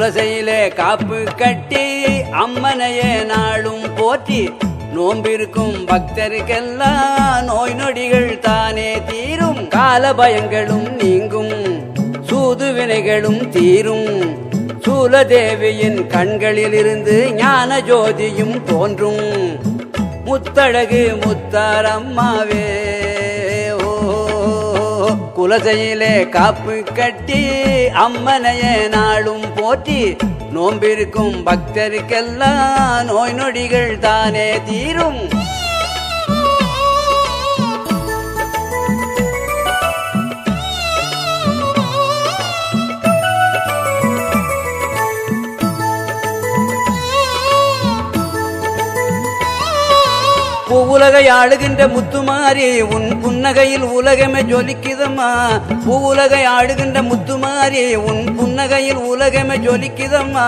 குலசையிலே காப்பு கட்டி அம்மனையே நாளும் போற்றி நோம்பிருக்கும் பக்தருக்கெல்லாம் நோய் நொடிகள் தானே தீரும். கால பயங்களும் நீங்கும் சூது வினைகளும் தீரும். சூலதேவியின் கண்களிலிருந்து ஞான ஜோதியும் தோன்றும். முத்தழகு முத்தாரம்மாவே குலசையிலே காப்பு கட்டி அம்மனைய நாளும் போற்றி நோம்பிருக்கும் பக்தருக்கெல்லாம் நோய் நொடிகள் தானே தீரும். பூவுலகை ஆளுகின்ற முத்துமாரி உன் புன்னகையில் உலகமே ஜொலிக்குதம்மா. பூவுலகை ஆளுகின்ற முத்துமாரி உன் புன்னகையில் உலகமே ஜொலிக்குதம்மா.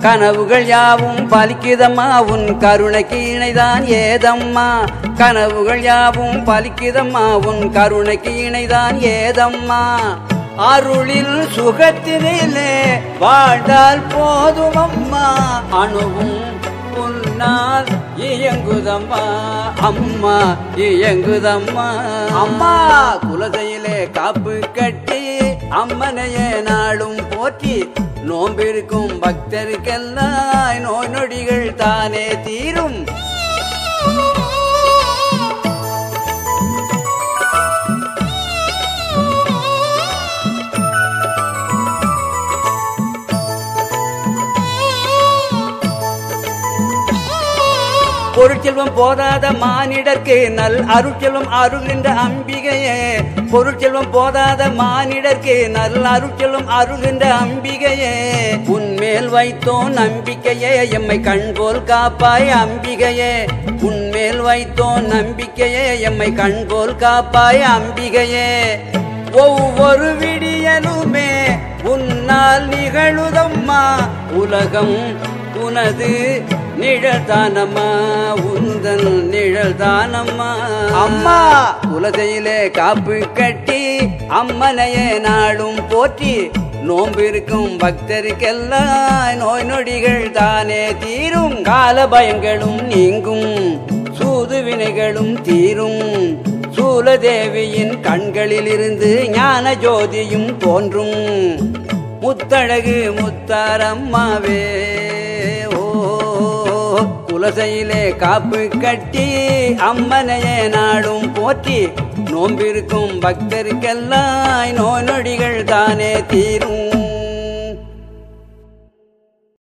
கனவுகள் யாவும் பலிக்குதம்மா உன் கருணைக்கு இணைதான் ஏதம்மா. கனவுகள் யாவும் பலிக்குதம்மா உன் கருணைக்கு இணைதான் ஏதம்மா. அருளில் சுகத்தினிலே வாழ்ந்தால் போதுமம்மா. அணுவும் உன்னால் இயங்குதம்மா. அம்மா இயங்குதம்மா. அம்மா! குலதையிலே காப்பு கட்டி அம்மனையே நாளும் போற்றி நோம்பிருக்கும் பக்தருக்கெல்லாம் நோய் நொடிகள் தானே தீரும். பொருட்செல்வம் போதாத மானிடர்க்கு நல் அருட்செல்வம் அருகின்ற அம்பிகையே. பொருட்செல்வம் போதாத மானிடர்க்கு நல் அருட்செல்வம் அருகின்ற அம்பிகையே. உன்மேல் வைத்தோம் நம்பிக்கையே எம்மை கண்போல் காப்பாய் அம்பிகையே. உன்மேல் வைத்தோம் நம்பிக்கையே எம்மை கண்போல் காப்பாய் அம்பிகையே. ஒவ்வொரு விடியலுமே உன்னால் நிகழுதம்மா உலகம் உனது நிழல் தானம்மா உந்தன் நிழல் தானம்மா அம்மா! உலகையிலே காப்பு கட்டி அம்மனையே நாளும் போற்றி நோம்பிருக்கும் பக்தருக்கெல்லாம் நோய் நொடிகள் தானே தீரும். கால பயங்களும் நீங்கும் சூது வினைகளும் தீரும். சூலதேவியின் கண்களிலிருந்து ஞான ஜோதியும் தோன்றும். முத்தழகு முத்தாரம்மாவே. குலசையிலே காப்பு கட்டி அம்மனையே நாடும் போற்றி நோம்பிருக்கும் பக்தருக்கெல்லாம் நோய் நொடிகள் தானே தீரும்.